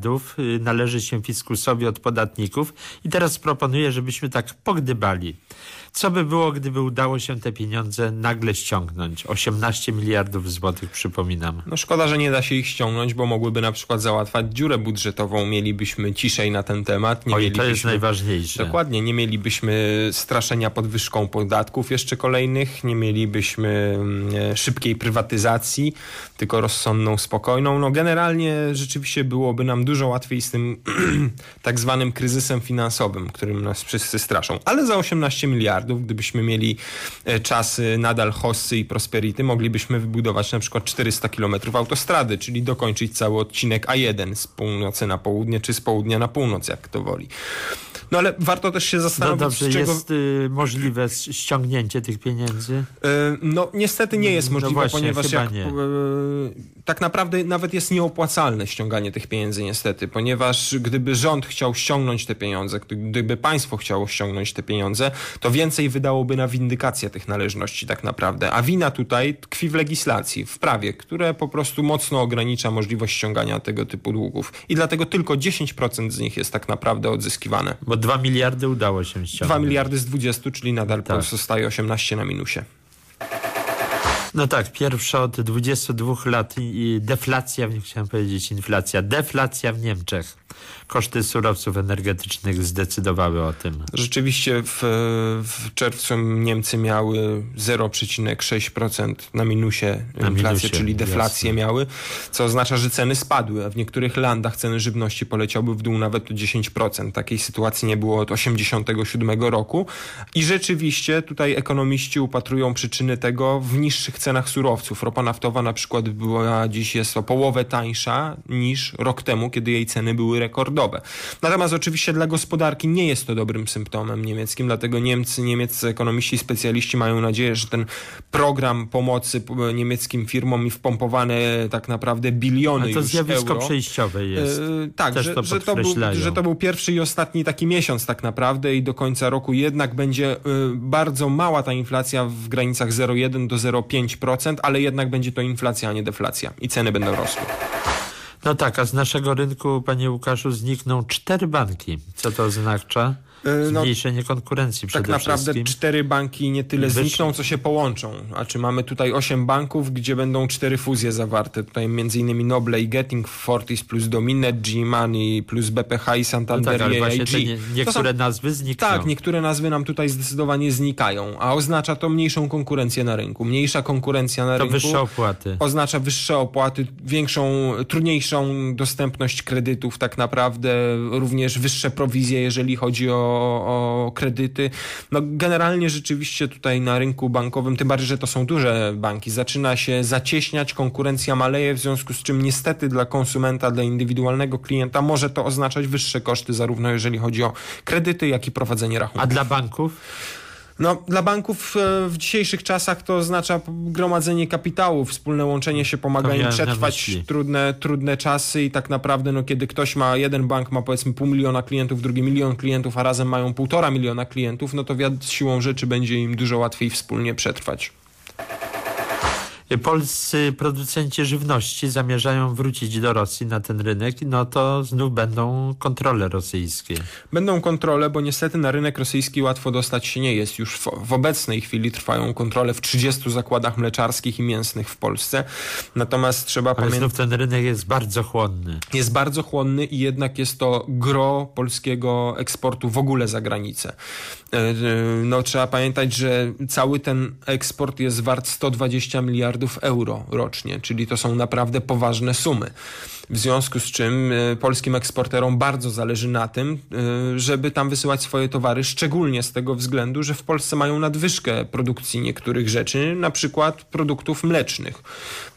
miliardów y, należy się fiskusowi od podatników i teraz proponuję, żebyśmy tak pogdybali. Co by było, gdyby udało się te pieniądze nagle ściągnąć? 18 miliardów złotych, przypominam. No szkoda, że nie da się ich ściągnąć, bo mogłyby na przykład załatwać dziurę budżetową. Mielibyśmy ciszej na ten temat. Nie Oj, to jest najważniejsze. Dokładnie, nie mielibyśmy straszenia podwyżką podatków jeszcze kolejnych, nie mielibyśmy mm, szybkiej prywatyzacji, tylko rozsądną, spokojną. No generalnie rzeczywiście byłoby nam dużo łatwiej z tym tak zwanym kryzysem finansowym, którym nas wszyscy straszą. Ale za 18 miliardów miliardów. Gdybyśmy mieli e, czasy nadal Hossy i Prosperity, moglibyśmy wybudować na przykład 400 kilometrów autostrady, czyli dokończyć cały odcinek A1 z północy na południe, czy z południa na północ, jak kto woli. No ale warto też się zastanowić, no dobrze, z czego... jest y, możliwe ściągnięcie tych pieniędzy? Y, no niestety nie jest no możliwe, no właśnie, ponieważ jak. Y, tak naprawdę nawet jest nieopłacalne ściąganie tych pieniędzy niestety, ponieważ gdyby rząd chciał ściągnąć te pieniądze, gdyby państwo chciało ściągnąć te pieniądze, to więcej wydałoby na windykację tych należności tak naprawdę. A wina tutaj tkwi w legislacji, w prawie, które po prostu mocno ogranicza możliwość ściągania tego typu długów. I dlatego tylko 10% z nich jest tak naprawdę odzyskiwane. Bo 2 miliardy udało się ściągnąć. 2 miliardy z 20, czyli nadal tak. pozostaje 18 na minusie. No tak, pierwsza od 22 lat i deflacja, chciałem powiedzieć inflacja, deflacja w Niemczech koszty surowców energetycznych zdecydowały o tym. Rzeczywiście w, w czerwcu Niemcy miały 0,6% na minusie na inflację, minusie, czyli deflację jasne. miały, co oznacza, że ceny spadły, a w niektórych landach ceny żywności poleciały w dół nawet o 10%. Takiej sytuacji nie było od 1987 roku i rzeczywiście tutaj ekonomiści upatrują przyczyny tego w niższych cenach surowców. Ropa naftowa na przykład była dziś jest o połowę tańsza niż rok temu, kiedy jej ceny były rekordowe. Natomiast oczywiście dla gospodarki nie jest to dobrym symptomem niemieckim, dlatego Niemcy, niemieccy ekonomiści, specjaliści mają nadzieję, że ten program pomocy niemieckim firmom i wpompowane tak naprawdę biliony Ale to zjawisko euro, przejściowe jest. Yy, tak, że to, że, to był, że to był pierwszy i ostatni taki miesiąc tak naprawdę i do końca roku jednak będzie yy, bardzo mała ta inflacja w granicach 0,1 do 0,5%, ale jednak będzie to inflacja, a nie deflacja i ceny będą rosły. No tak, a z naszego rynku, panie Łukaszu, znikną cztery banki. Co to oznacza? E, no, Zmniejszenie konkurencji przede Tak naprawdę wszystkim. cztery banki nie tyle znikną, co się połączą. A czy mamy tutaj osiem banków, gdzie będą cztery fuzje zawarte. Tutaj między innymi Noble i Getting, Fortis plus Dominet, G-Money plus BPH i Santander no tak, i Nie, niektóre są, nazwy znikną. Tak, niektóre nazwy nam tutaj zdecydowanie znikają. A oznacza to mniejszą konkurencję na rynku. Mniejsza konkurencja na to rynku. wyższe opłaty. Oznacza wyższe opłaty, większą, trudniejszą dostępność kredytów tak naprawdę. Również wyższe prowizje, jeżeli chodzi o o, kredyty. No generalnie rzeczywiście tutaj na rynku bankowym, tym bardziej, że to są duże banki, zaczyna się zacieśniać, konkurencja maleje, w związku z czym niestety dla konsumenta, dla indywidualnego klienta może to oznaczać wyższe koszty, zarówno jeżeli chodzi o kredyty, jak i prowadzenie rachunków. A dla banków? No, dla banków e, w dzisiejszych czasach to oznacza gromadzenie kapitału, wspólne łączenie się pomaga im przetrwać trudne, trudne czasy i tak naprawdę, no, kiedy ktoś ma, jeden bank ma powiedzmy pół miliona klientów, drugi milion klientów, a razem mają półtora miliona klientów, no to siłą rzeczy będzie im dużo łatwiej wspólnie przetrwać. Polscy producenci żywności zamierzają wrócić do Rosji na ten rynek, no to znów będą kontrole rosyjskie. Będą kontrole, bo niestety na rynek rosyjski łatwo dostać się nie jest. Już w, w obecnej chwili trwają kontrole w 30 zakładach mleczarskich i mięsnych w Polsce. Natomiast trzeba pamiętać... znów ten rynek jest bardzo chłonny. Jest bardzo chłonny i jednak jest to gro polskiego eksportu w ogóle za granicę. E, e, no, trzeba pamiętać, że cały ten eksport jest wart 120 miliardów euro rocznie, czyli to są naprawdę poważne sumy. W związku z czym e, polskim eksporterom bardzo zależy na tym, e, żeby tam wysyłać swoje towary, szczególnie z tego względu, że w Polsce mają nadwyżkę produkcji niektórych rzeczy, na przykład produktów mlecznych.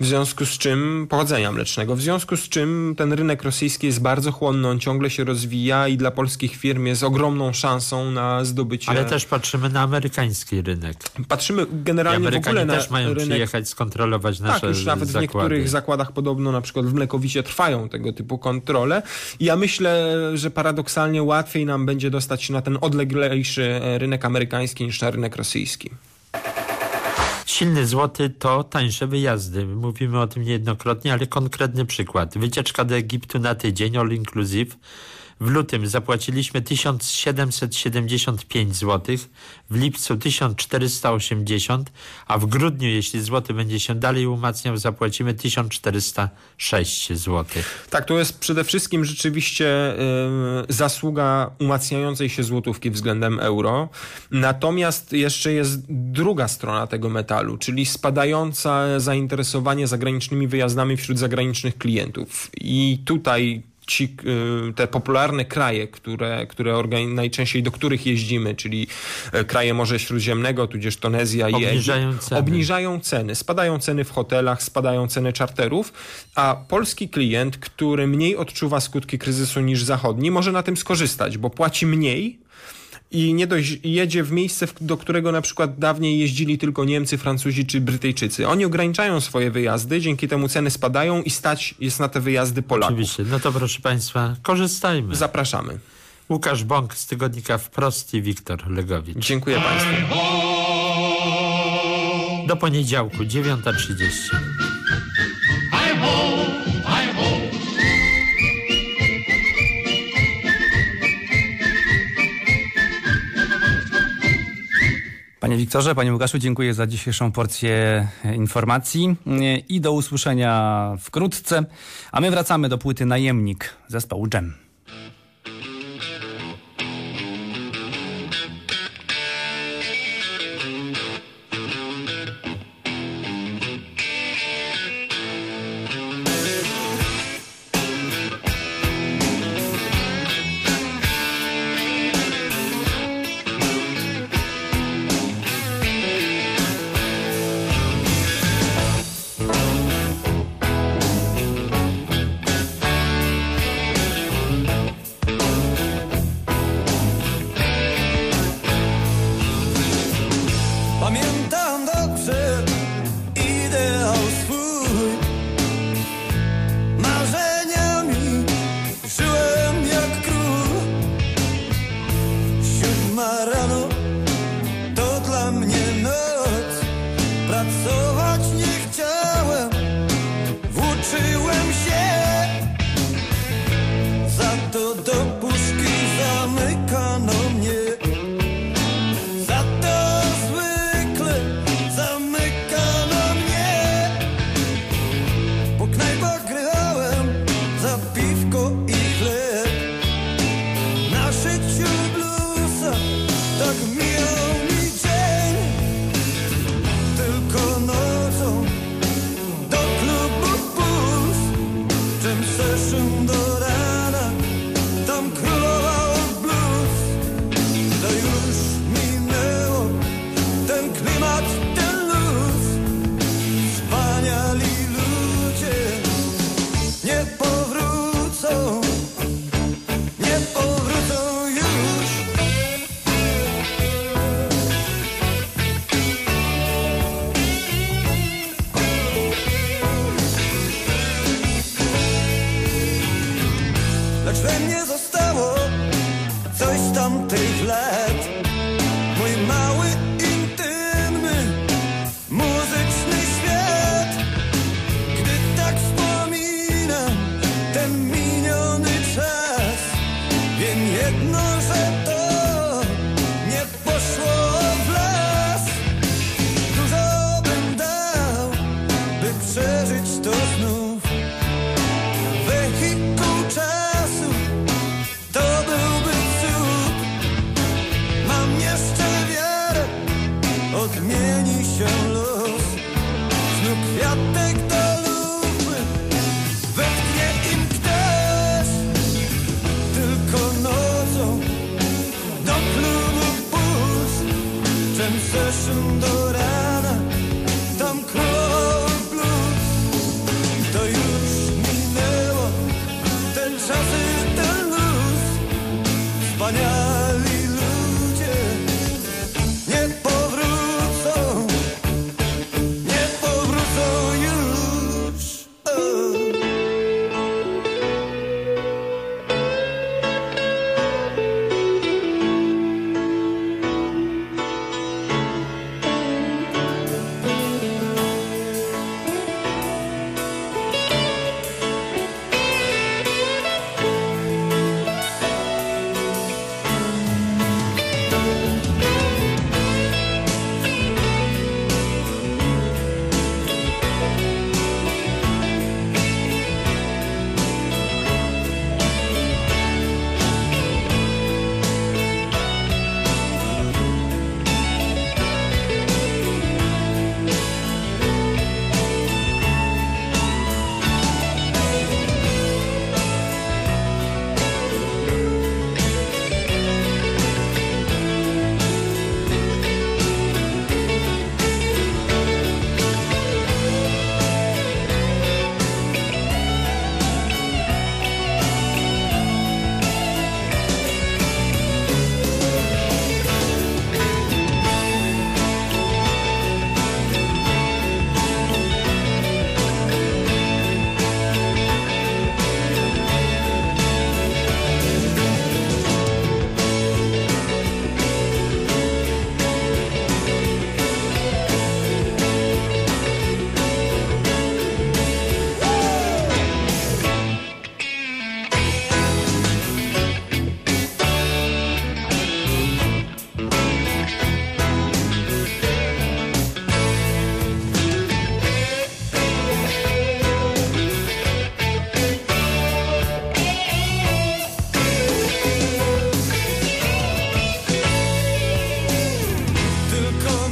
W związku z czym, pochodzenia mlecznego, w związku z czym ten rynek rosyjski jest bardzo chłonny, on ciągle się rozwija i dla polskich firm jest ogromną szansą na zdobycie... Ale też patrzymy na amerykański rynek. Patrzymy generalnie w ogóle na też mają rynek... przyjechać, skontrolować nasze Tak, już nawet zakłady. w niektórych zakładach podobno, na przykład w Mlekowicie trwa trwają tego typu kontrole. I ja myślę, że paradoksalnie łatwiej nam będzie dostać się na ten odleglejszy rynek amerykański niż na rynek rosyjski. Silny złoty to tańsze wyjazdy. Mówimy o tym niejednokrotnie, ale konkretny przykład. Wycieczka do Egiptu na tydzień, all inclusive, w lutym zapłaciliśmy 1775 zł, w lipcu 1480, a w grudniu, jeśli złoty będzie się dalej umacniał, zapłacimy 1406 zł. Tak, to jest przede wszystkim rzeczywiście y, zasługa umacniającej się złotówki względem euro. Natomiast jeszcze jest druga strona tego metalu, czyli spadające zainteresowanie zagranicznymi wyjazdami wśród zagranicznych klientów. I tutaj ci, y, te popularne kraje, które, które najczęściej do których jeździmy, czyli e, kraje Morza Śródziemnego, tudzież Tunezja i obniżają ceny. obniżają ceny. Spadają ceny w hotelach, spadają ceny czarterów, a polski klient, który mniej odczuwa skutki kryzysu niż zachodni, może na tym skorzystać, bo płaci mniej, i nie dość jedzie w miejsce, do którego na przykład dawniej jeździli tylko Niemcy, Francuzi czy Brytyjczycy. Oni ograniczają swoje wyjazdy, dzięki temu ceny spadają i stać jest na te wyjazdy Polaków. Oczywiście. No to proszę Państwa, korzystajmy. Zapraszamy. Łukasz Bąk z tygodnika Wprost i Wiktor Legowicz. Dziękuję Państwu. Do poniedziałku, 9.30. Panie Wiktorze, Panie Łukaszu, dziękuję za dzisiejszą porcję informacji i do usłyszenia wkrótce. A my wracamy do płyty Najemnik zespołu Dżem. mundo